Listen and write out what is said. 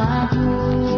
I.